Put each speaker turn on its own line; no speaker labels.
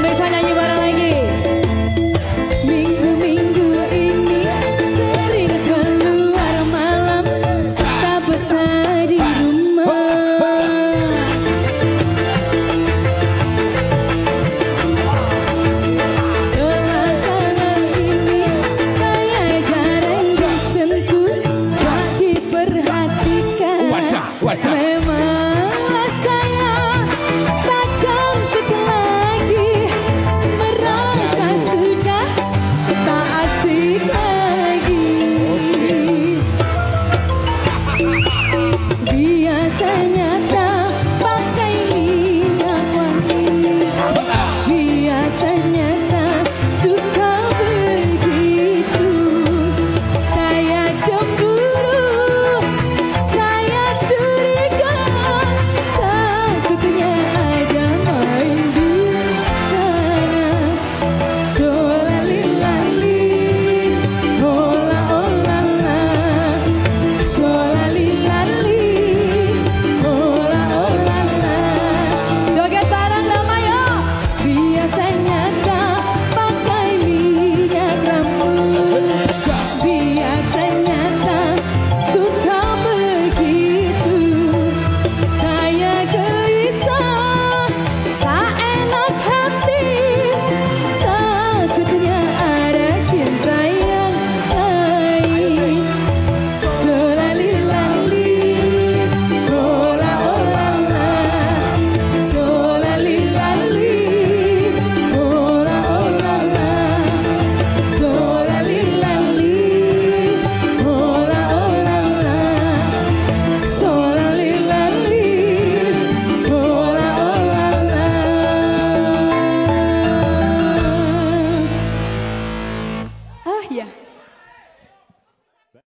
没参加一万。